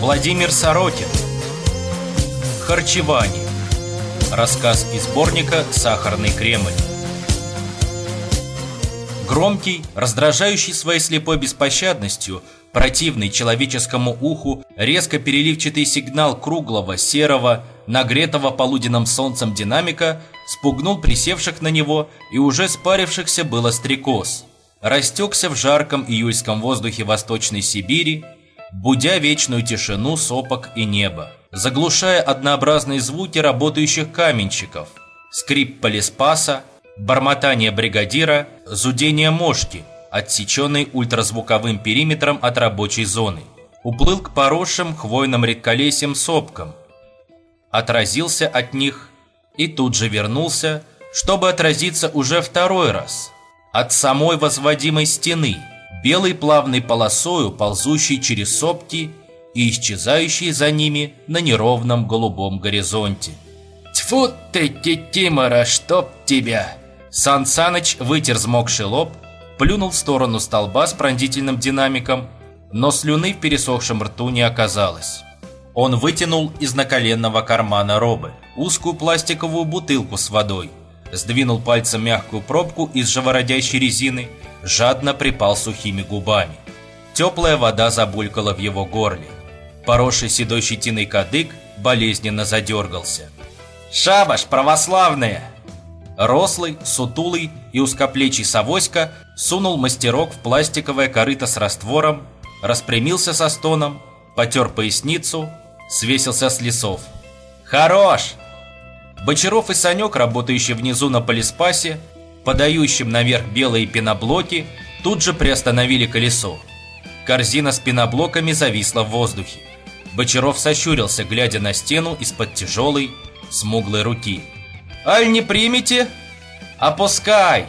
Владимир Сорокин. Харчевани Рассказ из сборника «Сахарный Кремль» Громкий, раздражающий своей слепой беспощадностью, противный человеческому уху, резко переливчатый сигнал круглого, серого, нагретого полуденным солнцем динамика спугнул присевших на него и уже спарившихся было стрекоз. Растекся в жарком июльском воздухе Восточной Сибири, будя вечную тишину сопок и неба, заглушая однообразные звуки работающих каменщиков, скрип полиспаса, бормотание бригадира, зудение мошки, отсеченной ультразвуковым периметром от рабочей зоны. Уплыл к поросшим хвойным редколесьем сопкам, отразился от них и тут же вернулся, чтобы отразиться уже второй раз от самой возводимой стены, белой плавной полосою, ползущей через сопки и исчезающей за ними на неровном голубом горизонте. «Тьфу ты, Титимора, чтоб тебя!» Сан Саныч вытер взмокший лоб, плюнул в сторону столба с пронзительным динамиком, но слюны в пересохшем рту не оказалось. Он вытянул из наколенного кармана робы узкую пластиковую бутылку с водой, сдвинул пальцем мягкую пробку из живородящей резины, жадно припал сухими губами. Теплая вода забулькала в его горле. Поросший седой щетиной кадык болезненно задергался. «Шабаш, православные!» Рослый, сутулый и узкоплечий Савоська сунул мастерок в пластиковое корыто с раствором, распрямился со стоном, потер поясницу, свесился с лесов. «Хорош!» Бочаров и Санек, работающие внизу на полиспасе, подающим наверх белые пеноблоки, тут же приостановили колесо. Корзина с пеноблоками зависла в воздухе. Бочаров сощурился, глядя на стену из-под тяжелой, смуглой руки. «Аль не примете? Опускай!»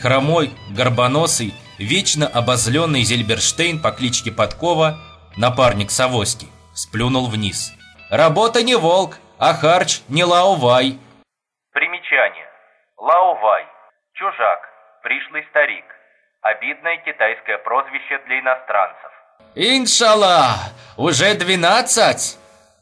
Хромой, горбоносый, вечно обозленный Зельберштейн по кличке Подкова, напарник Савоськи, сплюнул вниз. «Работа не волк, а харч не лаувай!» Примечание. Лаувай. Чужак. Пришлый старик. Обидное китайское прозвище для иностранцев. «Иншалла! Уже двенадцать!»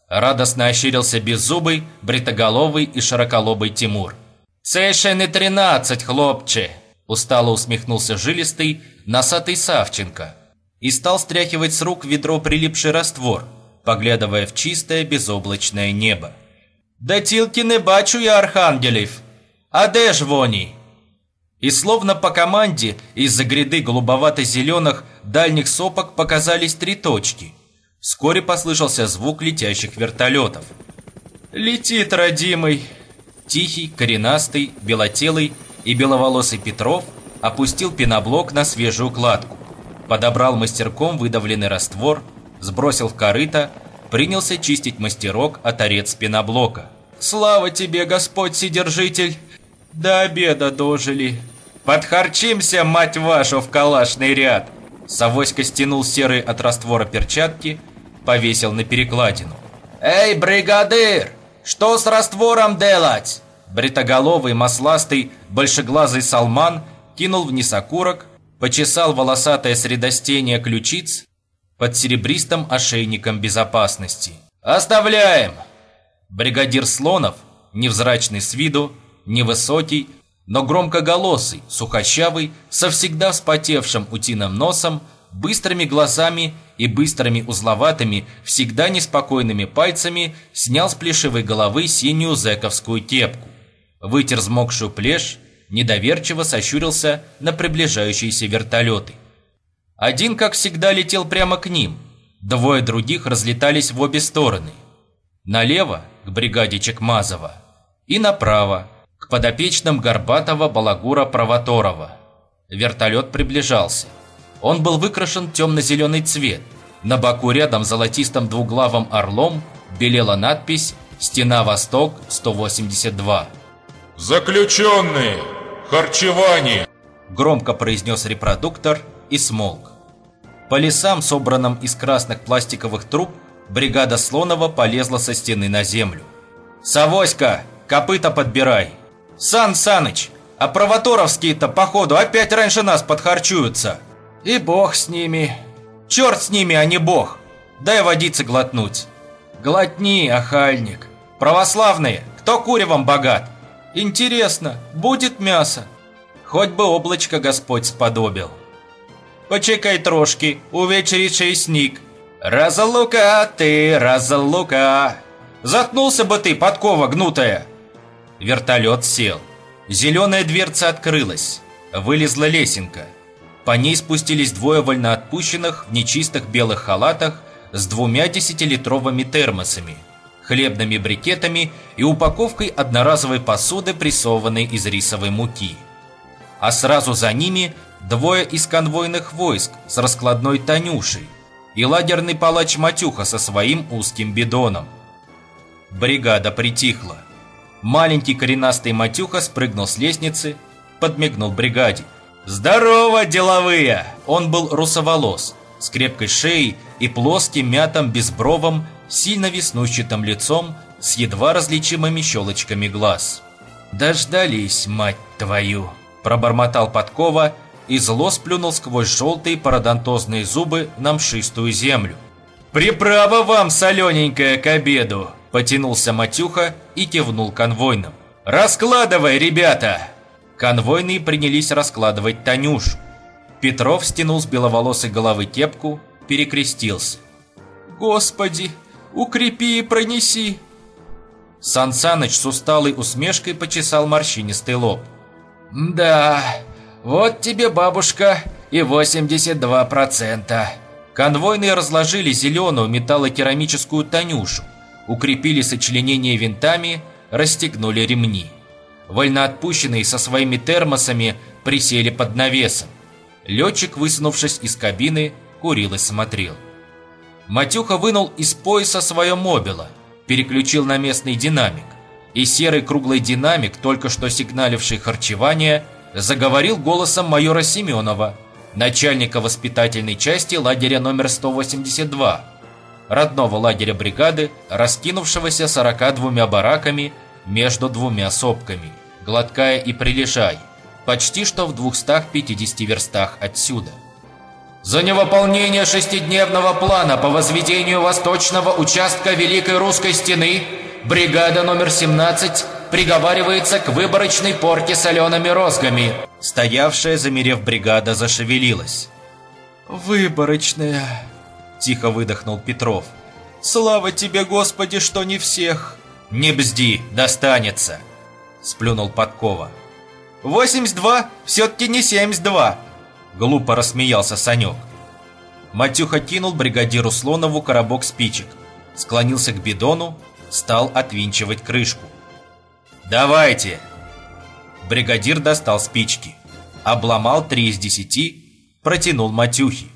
Радостно ощерился беззубый, бритоголовый и широколобый Тимур. «Це ще не тринадцать, хлопче!» Устало усмехнулся жилистый, носатый Савченко и стал стряхивать с рук ведро прилипший раствор, поглядывая в чистое безоблачное небо. «Да тільки не бачу я архангелів! А де ж вони?» И словно по команде из-за гряды голубовато-зеленых дальних сопок показались три точки. Вскоре послышался звук летящих вертолетов. «Летит, родимый!» Тихий, коренастый, белотелый и беловолосый Петров опустил пеноблок на свежую кладку, подобрал мастерком выдавленный раствор, сбросил в корыто, принялся чистить мастерок от торец пеноблока. «Слава тебе, Господь Сидержитель! До обеда дожили! Подхарчимся, мать вашу, в калашный ряд!» Савоська стянул серые от раствора перчатки, повесил на перекладину. «Эй, бригадир, что с раствором делать?» Бритоголовый, масластый, большеглазый салман кинул вниз окурок, почесал волосатое средостение ключиц под серебристым ошейником безопасности. «Оставляем!» Бригадир Слонов, невзрачный с виду, невысокий, но громкоголосый, сухощавый, со всегда вспотевшим утиным носом, быстрыми глазами и быстрыми узловатыми, всегда неспокойными пальцами снял с плешивой головы синюю зэковскую кепку, вытер взмокшую плешь, недоверчиво сощурился на приближающиеся вертолеты. Один, как всегда, летел прямо к ним, двое других разлетались в обе стороны. Налево, к бригаде Чекмазова, и направо, к подопечным Горбатова, Балагура, Провоторова. Вертолет приближался. Он был выкрашен темно-зеленый цвет. На боку рядом золотистым двуглавым орлом белела надпись «Стена Восток 182». «Заключенные! Харчевание!» Громко произнес репродуктор и смолк. По лесам, собранным из красных пластиковых труб, бригада Слонова полезла со стены на землю. «Савоська, копыта подбирай!» «Сан Саныч, а провоторовские-то, походу, опять раньше нас подхарчуются!» «И бог с ними!» «Черт с ними, а не бог!» дай водицы глотнуть». «Глотни, охальник. Православные, кто куревом богат?» «Интересно, будет мясо?» «Хоть бы облачко Господь сподобил». «Почекай трошки, увечеріший сніг». «Разлука ты, разлука!» «Заткнулся бы ты, подкова гнутая!» Вертолет сел. Зеленая дверца открылась. Вылезла лесенка. По ней спустились двое вольноотпущенных в нечистых белых халатах с двумя десятилитровыми термосами, хлебными брикетами и упаковкой одноразовой посуды, прессованной из рисовой муки. А сразу за ними двое из конвойных войск с раскладной Танюшей и лагерный палач Матюха со своим узким бидоном. Бригада притихла. Маленький коренастый Матюха спрыгнул с лестницы, подмигнул бригаде. «Здорово, деловые!» Он был русоволос, с крепкой шеей и плоским мятым безбровым, сильно веснущатым лицом с едва различимыми щелочками глаз. «Дождались, мать твою!» – пробормотал Подкова и зло сплюнул сквозь желтые пародонтозные зубы на мшистую землю. «Приправа вам, солененькая, к обеду!» – потянулся Матюха и кивнул конвойным. «Раскладывай, ребята!» Конвойные принялись раскладывать Танюшу. Петров стянул с беловолосой головы кепку, перекрестился. «Господи, укрепи и пронеси!» Сан Саныч с усталой усмешкой почесал морщинистый лоб. «Да, вот тебе, бабушка, и 82%. Конвойные разложили зеленую металлокерамическую Танюшу, укрепили сочленение винтами, расстегнули ремни. Вольноотпущенные со своими термосами присели под навесом. Летчик, высунувшись из кабины, курил и смотрел. Матюха вынул из пояса свое мобило, переключил на местный динамик, и серый круглый динамик, только что сигналивший харчевание, заговорил голосом майора Семенова, начальника воспитательной части лагеря номер 182, родного лагеря бригады, раскинувшегося 42 бараками между двумя сопками, Гладкая и Прилежай, почти что в 250 верстах отсюда. За невыполнение шестидневного плана по возведению восточного участка Великой Русской Стены бригада номер 17 приговаривается к выборочной порке солеными розгами. Стоявшая, замерев бригада, зашевелилась. «Выборочная», – тихо выдохнул Петров. «Слава тебе, Господи, что не всех!» «Не бзди, достанется!» – сплюнул Подкова. «82, все-таки не 72!» – глупо рассмеялся Санек. Матюха кинул бригадиру Слонову коробок спичек, склонился к бидону, стал отвинчивать крышку. «Давайте!» Бригадир достал спички, обломал три из десяти, протянул Матюхе.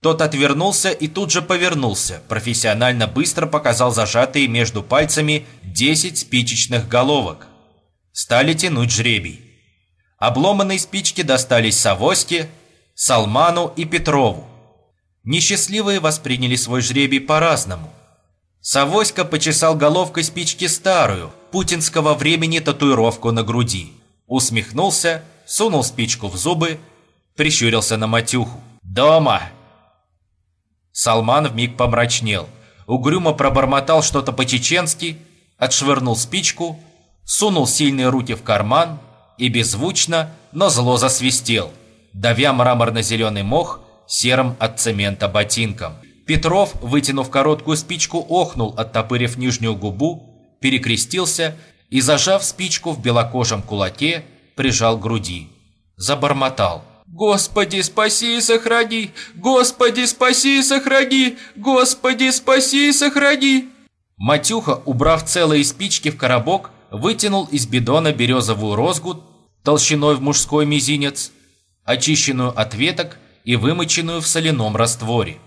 Тот отвернулся и тут же повернулся, профессионально быстро показал зажатые между пальцами 10 спичечных головок. Стали тянуть жребий. Обломанные спички достались Савоське, Салману и Петрову. Несчастливые восприняли свой жребий по-разному. Савоська почесал головкой спички старую, путинского времени татуировку на груди. Усмехнулся, сунул спичку в зубы, прищурился на Матюху. «Дома!» Салман вмиг помрачнел. Угрюмо пробормотал что-то по-чеченски, отшвырнул спичку, сунул сильные руки в карман и беззвучно, но зло засвистел, давя мраморно-зеленый мох серым от цемента ботинком. Петров, вытянув короткую спичку, охнул, оттопырив нижнюю губу, перекрестился и, зажав спичку в белокожем кулаке, прижал к груди. Забормотал. «Господи, спаси и сохрани! Господи, спаси и сохрани! Господи, спаси и сохрани!» Матюха, убрав целые спички в коробок, вытянул из бидона березовую розгу толщиной в мужской мизинец, очищенную от веток и вымоченную в соляном растворе.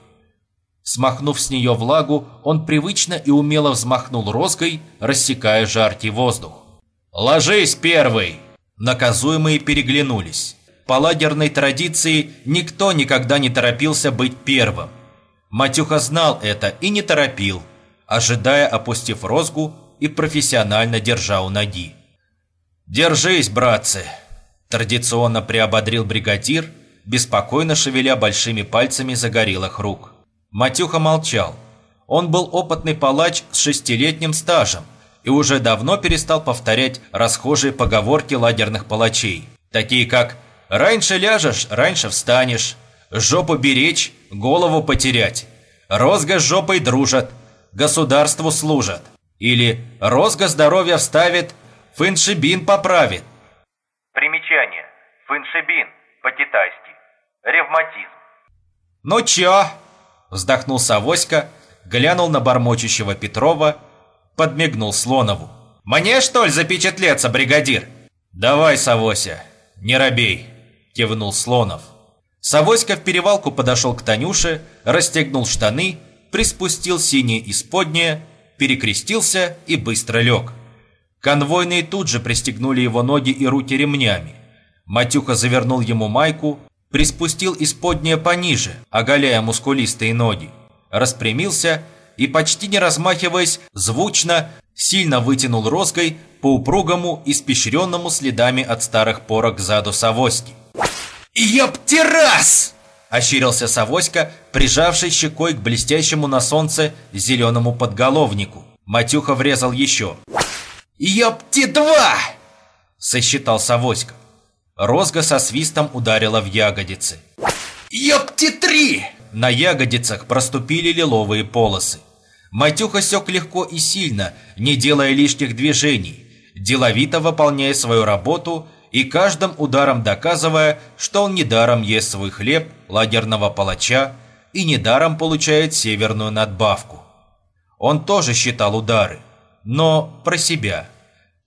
Смахнув с нее влагу, он привычно и умело взмахнул розгой, рассекая жаркий воздух. «Ложись первый!» Наказуемые переглянулись. По лагерной традиции никто никогда не торопился быть первым. Матюха знал это и не торопил, ожидая, опустив розгу и профессионально держа у ноги. «Держись, братцы!» Традиционно приободрил бригадир, беспокойно шевеля большими пальцами загорелых рук. Матюха молчал, Он был опытный палач с шестилетним стажем и уже давно перестал повторять расхожие поговорки лагерных палачей, такие как «раньше ляжешь, раньше встанешь», «жопу беречь, голову потерять», «розга с жопой дружат», «государству служат» или «розга здоровья вставит, фэншибин поправит». Примечание. Фэншибин. По-китайски. Ревматизм. «Ну чё?» – вздохнул Савоська, глянул на бормочущего Петрова, подмигнул Слонову. «Мне, что ли, запечатлеться, бригадир?» «Давай, Савося, не робей», – кивнул Слонов. Савоська в перевалку подошел к Танюше, расстегнул штаны, приспустил синее исподнее, перекрестился и быстро лег. Конвойные тут же пристегнули его ноги и руки ремнями. Матюха завернул ему майку, приспустил исподнее пониже, оголяя мускулистые ноги, распрямился и, почти не размахиваясь, звучно, сильно вытянул розгой по упругому, испещренному следами от старых порок заду Савоськи. «Ёптерас!» – ощерился Савоська, прижавший щекой к блестящему на солнце зеленому подголовнику. Матюха врезал еще. «Ёпти-два!» – сосчитал Савоська. Розга со свистом ударила в ягодицы. «Ёпти-три!» На ягодицах проступили лиловые полосы. Матюха сёк легко и сильно, не делая лишних движений, деловито выполняя свою работу и каждым ударом доказывая, что он недаром ест свой хлеб лагерного палача и недаром получает северную надбавку. Он тоже считал удары, но про себя –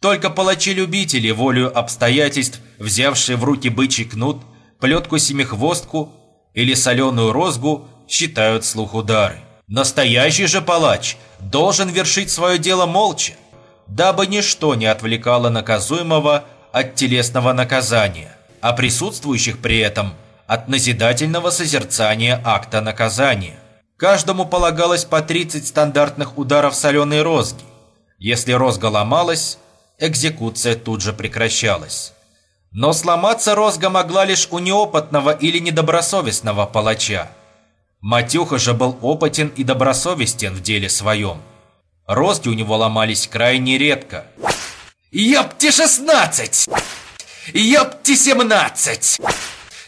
только палачи-любители, волю обстоятельств, взявшие в руки бычий кнут, плетку-семихвостку или соленую розгу, считают слух удары. Настоящий же палач должен вершить свое дело молча, дабы ничто не отвлекало наказуемого от телесного наказания, а присутствующих при этом от назидательного созерцания акта наказания. Каждому полагалось по 30 стандартных ударов соленой розги. Если розга ломалась, экзекуция тут же прекращалась. Но сломаться розга могла лишь у неопытного или недобросовестного палача. Матюха же был опытен и добросовестен в деле своем. Розги у него ломались крайне редко. «Ёпти шестнадцать! Ёпти семнадцать!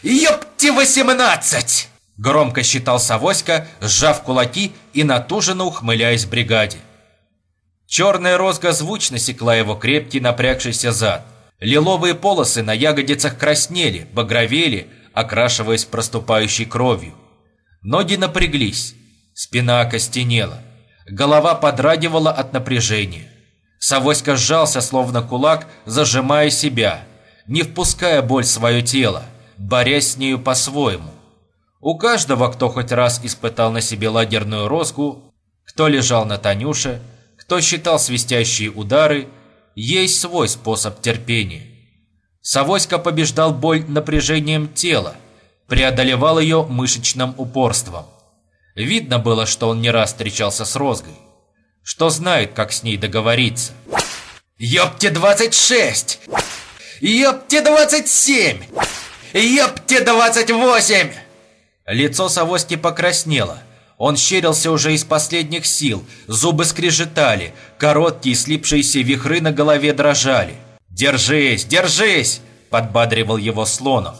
Ёпти восемнадцать!» Громко считал Савоська, сжав кулаки и натуженно ухмыляясь бригаде. Черная розга звучно секла его крепкий напрягшийся зад. Лиловые полосы на ягодицах краснели, багровели, окрашиваясь проступающей кровью. Ноги напряглись, спина окостенела, голова подрагивала от напряжения. Савоська сжался, словно кулак, зажимая себя, не впуская боль в свое тело, борясь с нею по-своему. У каждого, кто хоть раз испытал на себе лагерную розгу, кто лежал на Танюше, кто считал свистящие удары, есть свой способ терпения. Савоська побеждал боль напряжением тела, преодолевал ее мышечным упорством. Видно было, что он не раз встречался с Розгой, что знает, как с ней договориться. «Ёпте 26! Ёпте 27! Ёпте 28!» Лицо Савоськи покраснело – он щерился уже из последних сил, зубы скрежетали, короткие слипшиеся вихры на голове дрожали. «Держись, держись!» – подбадривал его Слонов.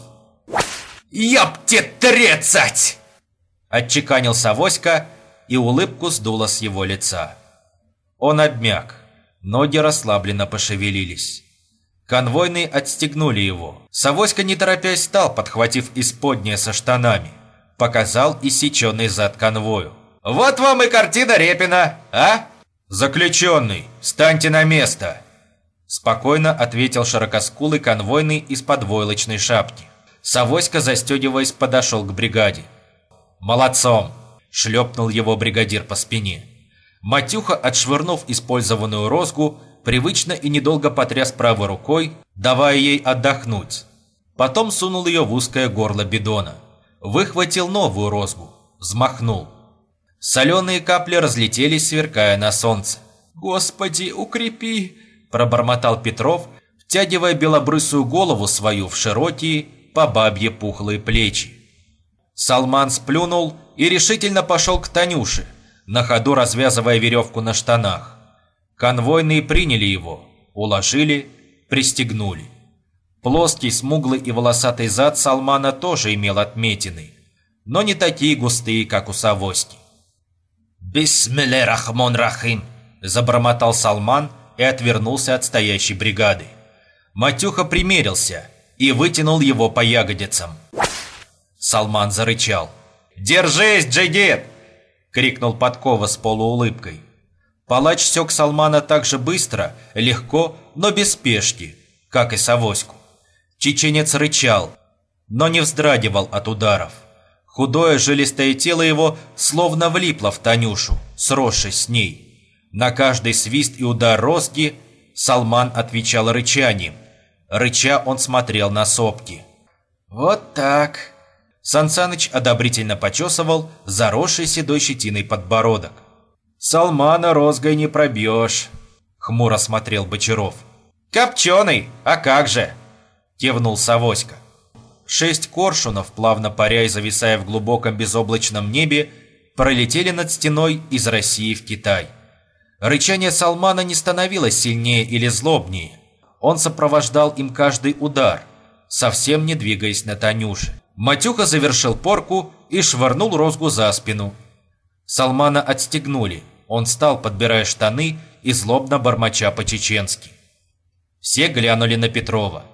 «Ёпте тридцать!» – отчеканил Савоська, и улыбку сдуло с его лица. Он обмяк, ноги расслабленно пошевелились. Конвойные отстегнули его. Савоська не торопясь стал, подхватив исподнее со штанами показал иссеченный зад конвою. «Вот вам и картина Репина, а?» «Заключенный, станьте на место!» Спокойно ответил широкоскулый конвойный из-под войлочной шапки. Савоська, застегиваясь, подошел к бригаде. «Молодцом!» – шлепнул его бригадир по спине. Матюха, отшвырнув использованную розгу, привычно и недолго потряс правой рукой, давая ей отдохнуть. Потом сунул ее в узкое горло бидона выхватил новую розгу, взмахнул. Соленые капли разлетелись, сверкая на солнце. «Господи, укрепи!» – пробормотал Петров, втягивая белобрысую голову свою в широкие, по бабье пухлые плечи. Салман сплюнул и решительно пошел к Танюше, на ходу развязывая веревку на штанах. Конвойные приняли его, уложили, пристегнули. Плоский, смуглый и волосатый зад Салмана тоже имел отметины, но не такие густые, как у Савоськи. «Бисмилле рахмон рахим!» – забормотал Салман и отвернулся от стоящей бригады. Матюха примерился и вытянул его по ягодицам. Салман зарычал. «Держись, Джигит!» – крикнул Подкова с полуулыбкой. Палач сёк Салмана так же быстро, легко, но без спешки, как и Савоську. Чеченец рычал, но не вздрагивал от ударов. Худое жилистое тело его словно влипло в Танюшу, сросшись с ней. На каждый свист и удар розги Салман отвечал рычанием. Рыча он смотрел на сопки. «Вот так!» Сансаныч одобрительно почесывал заросший седой щетиной подбородок. «Салмана розгой не пробьешь», — хмуро смотрел Бочаров. «Копченый, а как же?» — кивнул Савоська. Шесть коршунов, плавно паря и зависая в глубоком безоблачном небе, пролетели над стеной из России в Китай. Рычание Салмана не становилось сильнее или злобнее. Он сопровождал им каждый удар, совсем не двигаясь на Танюше. Матюха завершил порку и швырнул розгу за спину. Салмана отстегнули. Он стал, подбирая штаны и злобно бормоча по-чеченски. Все глянули на Петрова.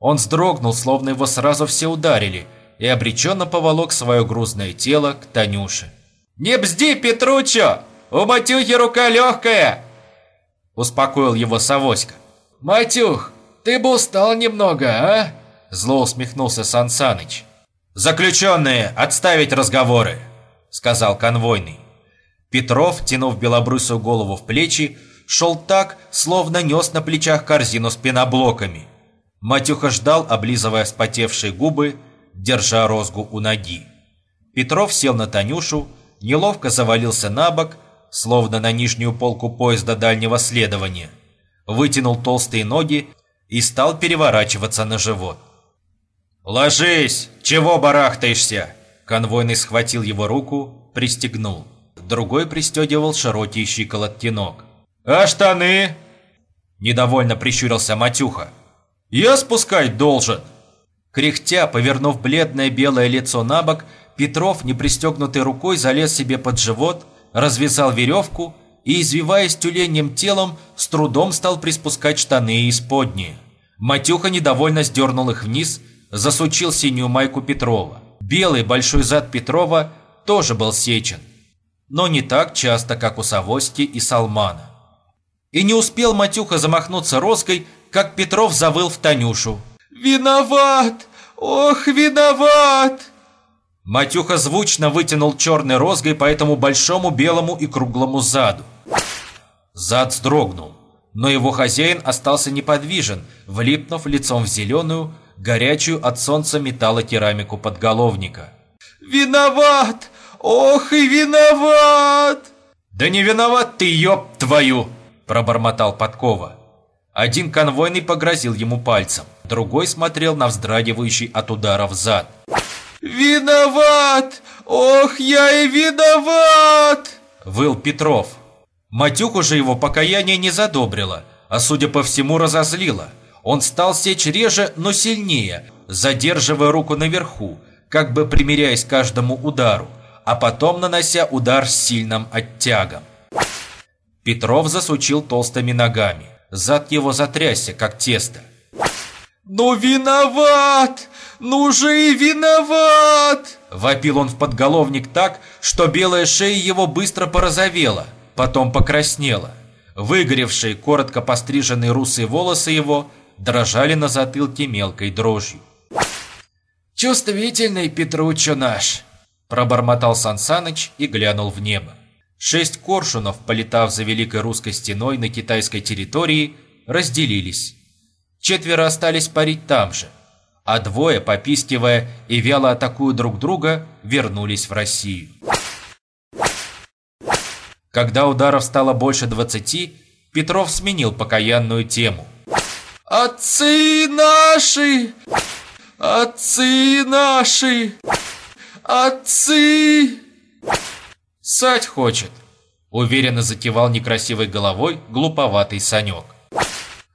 Он вздрогнул, словно его сразу все ударили, и обреченно поволок свое грузное тело к Танюше. «Не бзди, Петручо! У Матюхи рука легкая!» Успокоил его Савоська. «Матюх, ты бы устал немного, а?» Зло усмехнулся Сансаныч. «Заключенные, отставить разговоры!» Сказал конвойный. Петров, тянув белобрысую голову в плечи, шел так, словно нес на плечах корзину с пеноблоками. Матюха ждал, облизывая вспотевшие губы, держа розгу у ноги. Петров сел на Танюшу, неловко завалился на бок, словно на нижнюю полку поезда дальнего следования, вытянул толстые ноги и стал переворачиваться на живот. «Ложись! Чего барахтаешься?» Конвойный схватил его руку, пристегнул. Другой пристегивал широкий щиколоток. «А штаны?» Недовольно прищурился Матюха. «Я спускать должен!» Кряхтя, повернув бледное белое лицо на бок, Петров, непристегнутой рукой, залез себе под живот, развязал веревку и, извиваясь тюленем телом, с трудом стал приспускать штаны и исподние. Матюха недовольно сдернул их вниз, засучил синюю майку Петрова. Белый большой зад Петрова тоже был сечен, но не так часто, как у Савоськи и Салмана. И не успел Матюха замахнуться роской, как Петров завыл в Танюшу. «Виноват! Ох, виноват!» Матюха звучно вытянул черной розгой по этому большому белому и круглому заду. Зад вздрогнул, но его хозяин остался неподвижен, влипнув лицом в зеленую, горячую от солнца металлокерамику подголовника. «Виноват! Ох и виноват!» «Да не виноват ты, ёб твою!» – пробормотал Подкова. Один конвойный погрозил ему пальцем, другой смотрел на вздрагивающий от ударов зад. «Виноват! Ох, я и виноват!» – выл Петров. Матюк же его покаяние не задобрило, а, судя по всему, разозлило – он стал сечь реже, но сильнее, задерживая руку наверху, как бы примиряясь каждому удару, а потом нанося удар с сильным оттягом. Петров засучил толстыми ногами. Зад его затрясся, как тесто. «Ну виноват! Ну же и виноват!» Вопил он в подголовник так, что белая шея его быстро порозовела, потом покраснела. Выгоревшие, коротко постриженные русые волосы его дрожали на затылке мелкой дрожью. «Чувствительный Петручо наш!» Пробормотал Сансаныч и глянул в небо. Шесть коршунов, полетав за Великой Русской стеной на китайской территории, разделились. Четверо остались парить там же, а двое, попискивая и вяло атакуя друг друга, вернулись в Россию. Когда ударов стало больше двадцати, Петров сменил покаянную тему – Отцы наши! Отцы наши! Отцы! «Ссать хочет!» Уверенно закивал некрасивой головой глуповатый Санек.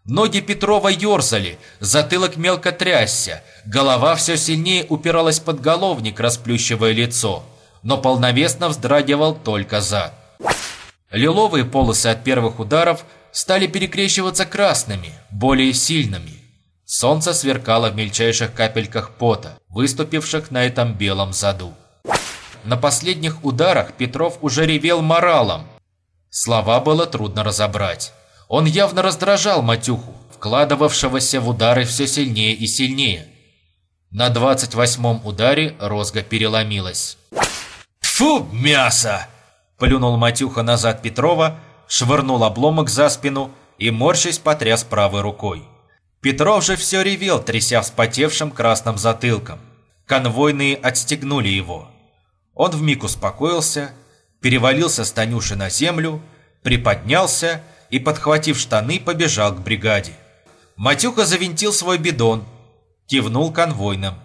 Ноги Петрова ерзали, затылок мелко трясся, голова все сильнее упиралась под головник, расплющивая лицо, но полновесно вздрагивал только зад. Лиловые полосы от первых ударов стали перекрещиваться красными, более сильными. Солнце сверкало в мельчайших капельках пота, выступивших на этом белом заду. На последних ударах Петров уже ревел моралом. Слова было трудно разобрать. Он явно раздражал Матюху, вкладывавшегося в удары все сильнее и сильнее. На двадцать восьмом ударе розга переломилась. «Тьфу, мясо!» – плюнул Матюха назад Петрова, швырнул обломок за спину и, морщись, потряс правой рукой. Петров же все ревел, тряся вспотевшим красным затылком. Конвойные отстегнули его. Он вмиг успокоился, перевалился с Танюши на землю, приподнялся и, подхватив штаны, побежал к бригаде. Матюха завинтил свой бидон, кивнул конвойным.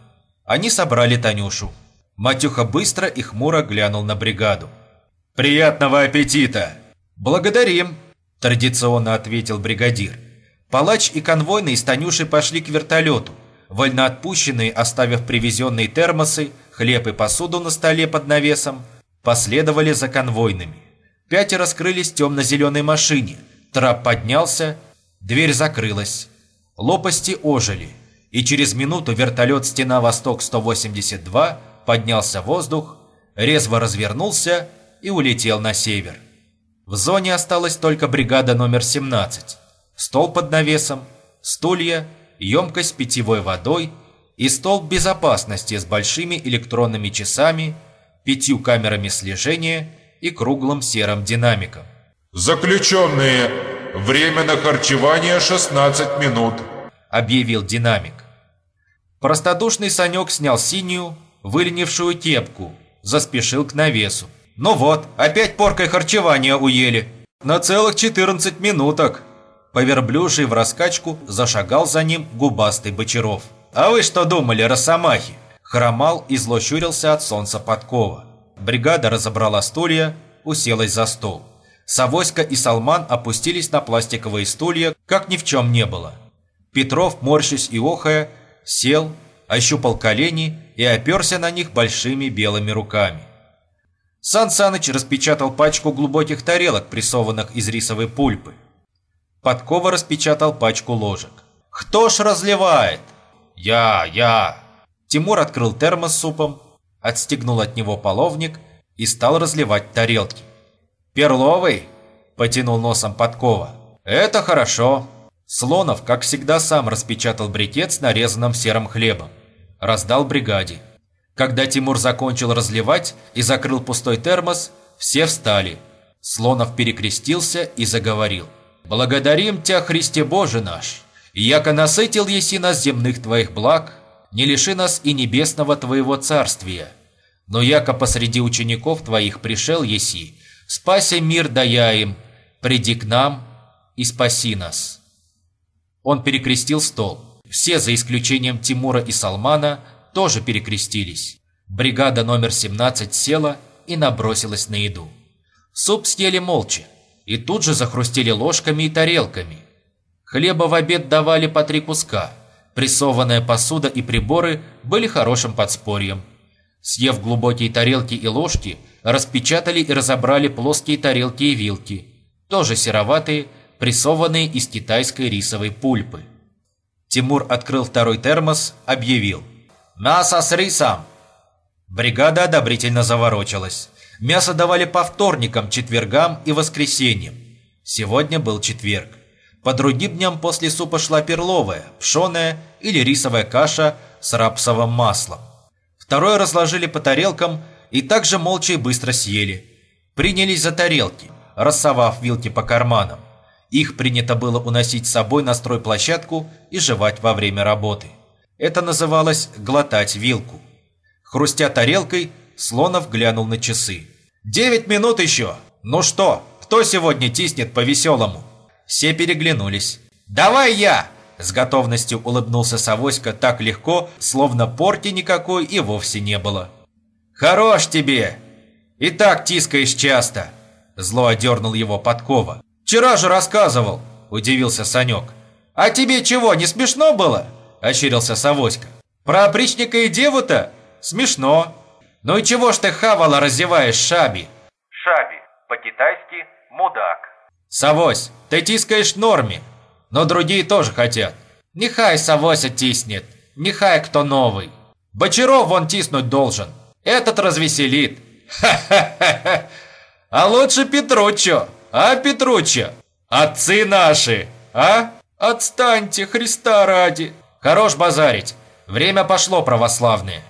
Они собрали Танюшу. Матюха быстро и хмуро глянул на бригаду. «Приятного аппетита!» «Благодарим!» – традиционно ответил бригадир. Палач и конвойный с Танюшей пошли к вертолету. Вольноотпущенные, оставив привезенные термосы, хлеб и посуду на столе под навесом, последовали за конвойными. Пятеро скрылись в темно-зеленой машине. Трап поднялся, дверь закрылась. Лопасти ожили, и через минуту вертолет «Стена Восток-182» поднялся в воздух, резво развернулся и улетел на север. В зоне осталась только бригада номер 17 стол под навесом, стулья, емкость с питьевой водой и стол безопасности с большими электронными часами, пятью камерами слежения и круглым серым динамиком. «Заключенные, время на харчевание 16 минут», – объявил динамик. Простодушный Санек снял синюю, выленившую кепку, заспешил к навесу. «Ну вот, опять поркой харчевания уели. На целых 14 минуток!» Поверблюжий в раскачку зашагал за ним губастый Бочаров. «А вы что думали, росомахи?» Хромал и зло щурился от солнца подкова. Бригада разобрала стулья, уселась за стол. Савоська и Салман опустились на пластиковые стулья, как ни в чем не было. Петров, морщась и охая, сел, ощупал колени и оперся на них большими белыми руками. Сан Саныч распечатал пачку глубоких тарелок, прессованных из рисовой пульпы. Подкова распечатал пачку ложек. «Кто ж разливает?» «Я, я!» Тимур открыл термос супом, отстегнул от него половник и стал разливать тарелки. «Перловый?» – потянул носом Подкова. «Это хорошо!» Слонов, как всегда, сам распечатал брикет с нарезанным серым хлебом. Раздал бригаде. Когда Тимур закончил разливать и закрыл пустой термос, все встали. Слонов перекрестился и заговорил. Благодарим Тя, Христе Боже наш, и яко насытил еси нас земных Твоих благ, не лиши нас и небесного Твоего царствия. Но яко посреди учеников Твоих пришел еси, спася мир дая им, приди к нам и спаси нас». Он перекрестил стол. Все, за исключением Тимура и Салмана, тоже перекрестились. Бригада номер 17 села и набросилась на еду. Суп съели молча и тут же захрустели ложками и тарелками. Хлеба в обед давали по три куска. Прессованная посуда и приборы были хорошим подспорьем. Съев глубокие тарелки и ложки, распечатали и разобрали плоские тарелки и вилки, тоже сероватые, прессованные из китайской рисовой пульпы. Тимур открыл второй термос, объявил. «Мясо с рисом!» Бригада одобрительно заворочилась. Мясо давали по вторникам, четвергам и воскресеньям. Сегодня был четверг. По другим дням после супа шла перловая, пшеная или рисовая каша с рапсовым маслом. Второе разложили по тарелкам и также молча и быстро съели. Принялись за тарелки, рассовав вилки по карманам. Их принято было уносить с собой на стройплощадку и жевать во время работы. Это называлось «глотать вилку». Хрустя тарелкой, Слонов глянул на часы. «Девять минут еще! Ну что, кто сегодня тиснет по-веселому?» Все переглянулись. «Давай я!» С готовностью улыбнулся Савоська так легко, словно порки никакой и вовсе не было. «Хорош тебе!» «И так тискаешь часто!» Зло одернул его подкова. «Вчера же рассказывал!» – удивился Санек. «А тебе чего, не смешно было?» – ощерился Савоська. «Про опричника и деву-то? Смешно. Ну и чего ж ты хавала разеваешь шаби?» Шаби, по-китайски мудак. «Савось, ты тискаешь норме, но другие тоже хотят. Нехай Савося тиснет, нехай кто новый. Бочаров вон тиснуть должен, этот развеселит. Ха-ха-ха! А лучше Петруччо, а, Петруччо? Отцы наши, а? Отстаньте, Христа ради. Хорош базарить, время пошло православное.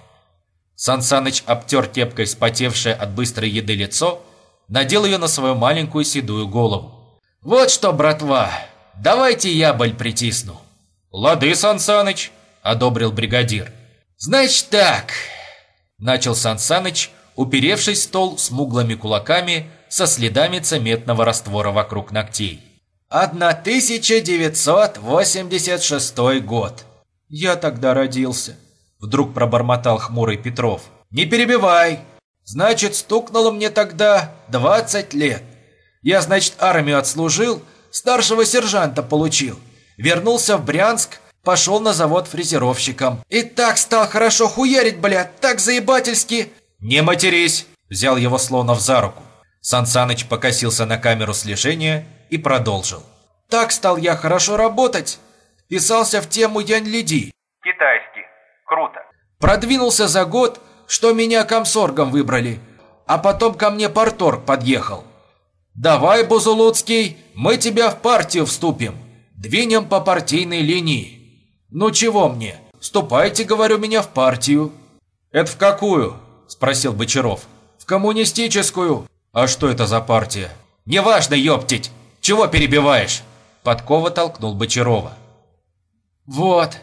Сансаныч обтер тепкой вспотевшее от быстрой еды лицо, надел ее на свою маленькую седую голову. «Вот что, братва, давайте я боль притисну». «Лады, Сансаныч», – одобрил бригадир. «Значит так», – начал Сансаныч, уперевшись в стол смуглыми кулаками со следами цементного раствора вокруг ногтей. 1986 год. Я тогда родился. Вдруг пробормотал хмурый Петров. Не перебивай. Значит, стукнуло мне тогда 20 лет. Я, значит, армию отслужил, старшего сержанта получил. Вернулся в Брянск, пошел на завод фрезеровщиком. И так стал хорошо хуярить, блядь, так заебательски. Не матерись, взял его Слонов за руку. Сансаныч покосился на камеру слежения и продолжил. Так стал я хорошо работать. Вписался в тему Янь-Лиди. Китайский. Круто. Продвинулся за год, что меня комсоргом выбрали. А потом ко мне порторг подъехал. «Давай, Бузулуцкий, мы тебя в партию вступим. Двинем по партийной линии». «Ну чего мне? Вступайте, говорю, меня в партию». «Это в какую?» – спросил Бочаров. «В коммунистическую». «А что это за партия?» «Неважно, ёптить! Чего перебиваешь?» Подкова толкнул Бочарова. «Вот!»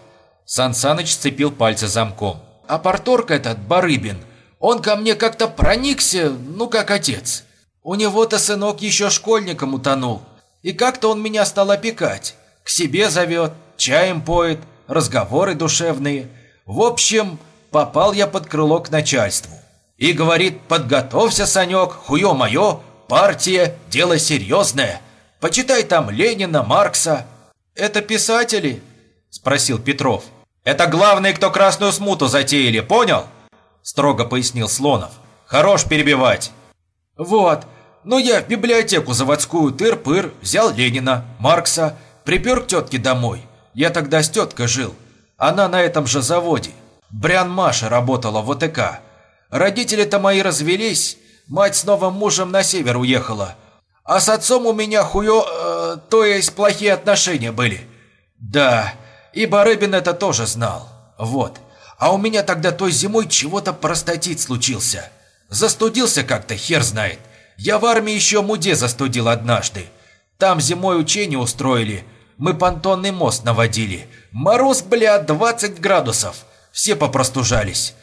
Сан Саныч сцепил пальцы замком. «А порторг этот, Барыбин, он ко мне как-то проникся, ну как отец. У него-то сынок еще школьником утонул. И как-то он меня стал опекать. К себе зовет, чаем поет, разговоры душевные. В общем, попал я под крыло к начальству. И говорит, подготовься, Санек, хуё моё, партия, дело серьезное. Почитай там Ленина, Маркса. Это писатели? Спросил Петров. Это главные, кто красную смуту затеяли, понял? Строго пояснил Слонов. Хорош перебивать. Вот, но я в библиотеку заводскую тыр-пыр взял Ленина, Маркса, припер к тетке домой. Я тогда с теткой жил. Она на этом же заводе. Брян Маша работала в ОТК. Родители-то мои развелись, мать с новым мужем на север уехала. А с отцом у меня хуё... Э, то есть плохие отношения были. Да, и Барыбин это тоже знал. Вот. А у меня тогда той зимой чего-то простатит случился. Застудился как-то, хер знает. Я в армии еще муде застудил однажды. Там зимой учения устроили. Мы понтонный мост наводили. Мороз, бля, 20 градусов. Все попростужались.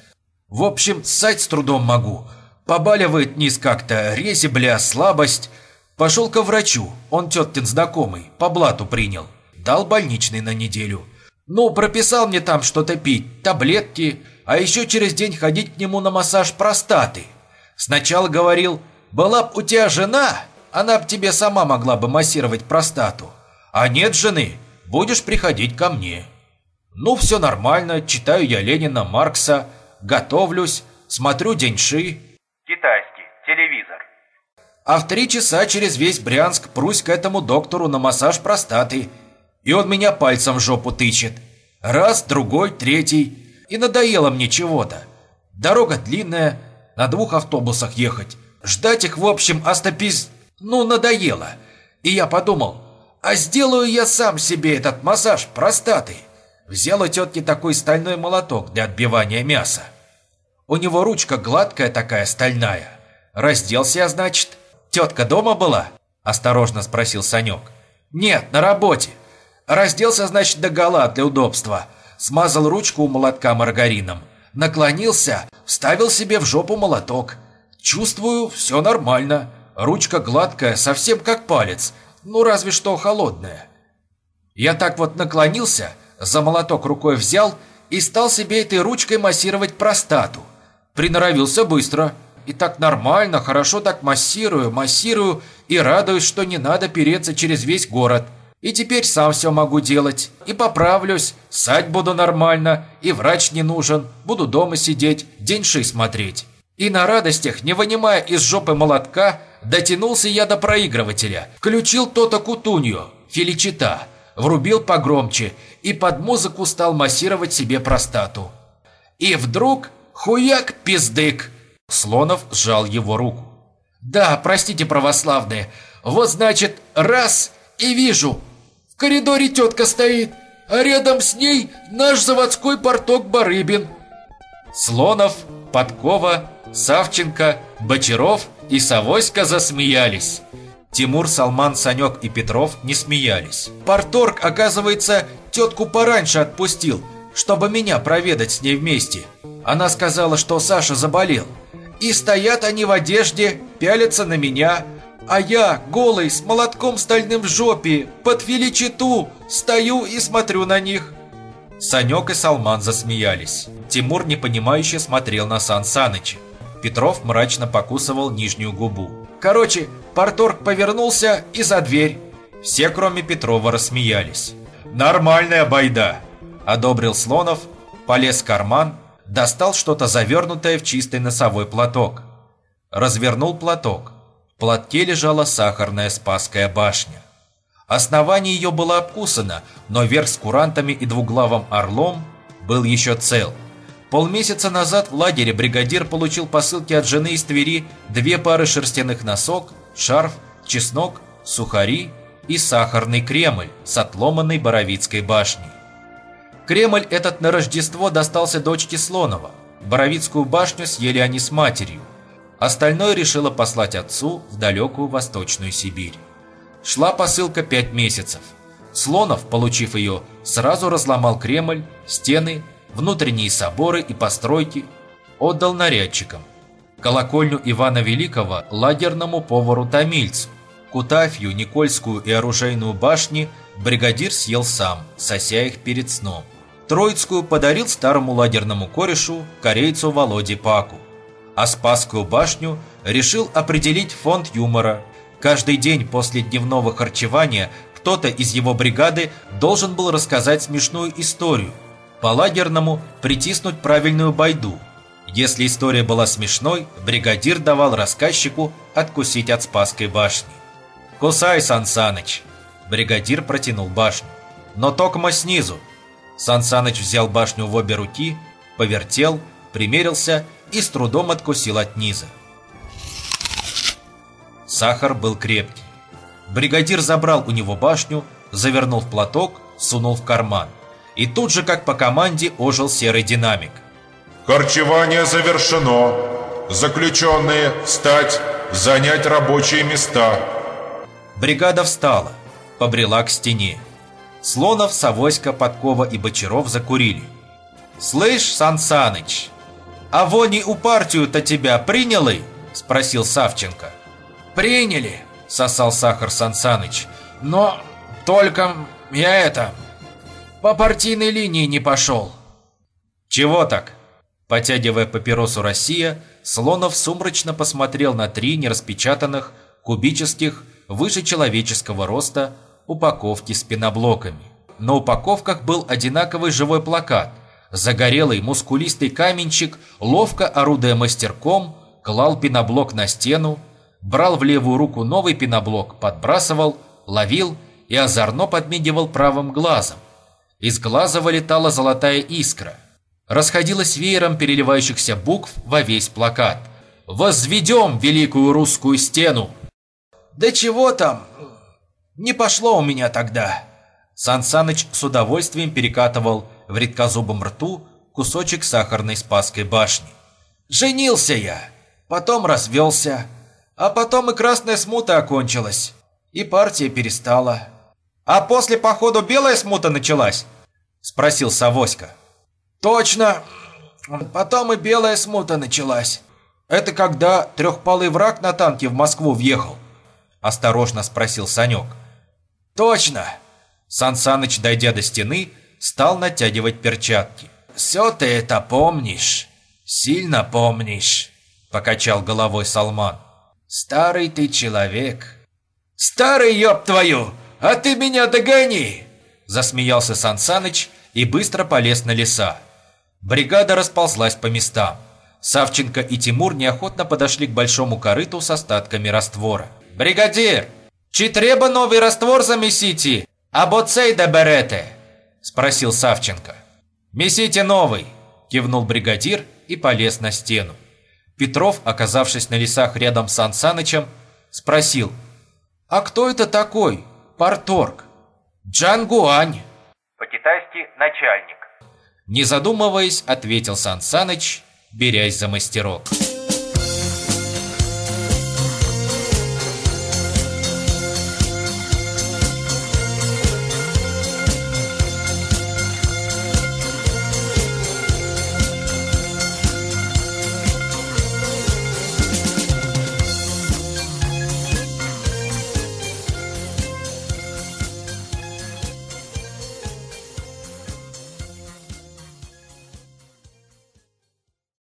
В общем, ссать с трудом могу. Побаливает низ как-то, рези, бля, слабость. Пошел ко врачу, он теткин знакомый, по блату принял. Дал больничный на неделю. Ну, прописал мне там что-то пить, таблетки, а еще через день ходить к нему на массаж простаты. Сначала говорил, была б у тебя жена, она б тебе сама могла бы массировать простату. А нет жены, будешь приходить ко мне. Ну, все нормально, читаю я Ленина, Маркса, готовлюсь, смотрю Деньши. Китайский. Телевизор. А в три часа через весь Брянск прусь к этому доктору на массаж простаты. И он меня пальцем в жопу тычет. Раз, другой, третий. И надоело мне чего-то. Дорога длинная, на двух автобусах ехать. Ждать их, в общем, астопиз... Ну, надоело. И я подумал, а сделаю я сам себе этот массаж простаты. Взял у тетки такой стальной молоток для отбивания мяса. У него ручка гладкая такая, стальная. Разделся я, значит, «Тетка дома была?» – осторожно спросил Санек. «Нет, на работе. Разделся, значит, догола для удобства. Смазал ручку у молотка маргарином. Наклонился, вставил себе в жопу молоток. Чувствую, все нормально. Ручка гладкая, совсем как палец. Ну, разве что холодная. Я так вот наклонился, за молоток рукой взял и стал себе этой ручкой массировать простату. Приноровился быстро. и так нормально, хорошо так массирую, массирую и радуюсь, что не надо переться через весь город. И теперь сам все могу делать. И поправлюсь, ссать буду нормально, и врач не нужен. Буду дома сидеть, деньши смотреть. И на радостях, не вынимая из жопы молотка, дотянулся я до проигрывателя. Включил то-то кутунью, филичита, врубил погромче и под музыку стал массировать себе простату. И вдруг хуяк пиздык. Слонов сжал его руку. Да, простите, православные, вот значит, раз и вижу, в коридоре тетка стоит, а рядом с ней наш заводской порток Барыбин. Слонов, Подкова, Савченко, Бочаров и Савоська засмеялись. Тимур, Салман, Санек и Петров не смеялись. Порторг, оказывается, тетку пораньше отпустил, чтобы меня проведать с ней вместе. Она сказала, что Саша заболел. И стоят они в одежде, пялятся на меня, а я, голый, с молотком стальным в жопе, под филичиту, стою и смотрю на них. Санек и Салман засмеялись. Тимур непонимающе смотрел на Сан Саныча. Петров мрачно покусывал нижнюю губу. Короче, Порторг повернулся и за дверь. Все, кроме Петрова, рассмеялись. «Нормальная байда!» – одобрил Слонов, полез в карман, достал что-то завернутое в чистый носовой платок. Развернул платок. В платке лежала сахарная Спасская башня. Основание ее было обкусано, но верх с курантами и двуглавым орлом был еще цел. Полмесяца назад в лагере бригадир получил посылки от жены из Твери две пары шерстяных носок, шарф, чеснок, сухари и сахарный кремль с отломанной Боровицкой башней. Кремль этот на Рождество достался дочке Слонова. Боровицкую башню съели они с матерью. Остальное решила послать отцу в далекую Восточную Сибирь. Шла посылка пять месяцев. Слонов, получив ее, сразу разломал Кремль, стены, внутренние соборы и постройки, отдал нарядчикам. Колокольню Ивана Великого лагерному повару-томильцу. Кутафью, Никольскую и оружейную башни бригадир съел сам, сося их перед сном. Троицкую подарил старому лагерному корешу, корейцу Володе Паку. А Спасскую башню решил определить фонд юмора. Каждый день после дневного харчевания кто-то из его бригады должен был рассказать смешную историю. По-лагерному притиснуть правильную байду. Если история была смешной, бригадир давал рассказчику откусить от Спасской башни. «Кусай, Сан Саныч!» Бригадир протянул башню. «Но токмо снизу!» Сан Саныч взял башню в обе руки, повертел, примерился и с трудом откусил от низа. Сахар был крепкий. Бригадир забрал у него башню, завернул в платок, сунул в карман. И тут же, как по команде, ожил серый динамик. Харчевание завершено. Заключенные встать, занять рабочие места. Бригада встала, побрела к стене. Слонов, Савоська, Подкова и Бочаров закурили. «Слышь, Сан Саныч, а вони у партию-то тебя приняли?» – спросил Савченко. «Приняли», – сосал сахар Сан Саныч. «Но только я это, по партийной линии не пошел». «Чего так?» Потягивая папиросу «Россия», Слонов сумрачно посмотрел на три нераспечатанных, кубических, выше человеческого роста упаковки с пеноблоками. На упаковках был одинаковый живой плакат. Загорелый, мускулистый каменщик, ловко орудуя мастерком, клал пеноблок на стену, брал в левую руку новый пеноблок, подбрасывал, ловил и озорно подмигивал правым глазом. Из глаза вылетала золотая искра. Расходилась веером переливающихся букв во весь плакат. «Возведем великую русскую стену!» «Да чего там? Не пошло у меня тогда!» Сан Саныч с удовольствием перекатывал в редкозубом рту кусочек сахарной Спасской башни. «Женился я, потом развелся, а потом и красная смута окончилась, и партия перестала». «А после походу белая смута началась?» – спросил Савоська. «Точно! Потом и белая смута началась. Это когда трехпалый враг на танке в Москву въехал?» – осторожно спросил Санек. «Точно!» Сан Саныч, дойдя до стены, стал натягивать перчатки. «Все ты это помнишь, сильно помнишь», – покачал головой Салман. Старый ты человек. Старый, ёб твою, а ты меня догони! Засмеялся Сансаныч и быстро полез на леса. Бригада расползлась по местам. Савченко и Тимур неохотно подошли к большому корыту с остатками раствора. «Бригадир, чи треба новый раствор замесите, або цей доберете?» – спросил Савченко. «Месите новый!» – кивнул бригадир и полез на стену. Петров, оказавшись на лесах рядом с Ансанычем, спросил, «А кто это такой? Парторг?» «Джангуань!» По-китайски «начальник». Не задумываясь, ответил Сан Саныч, берясь за мастерок.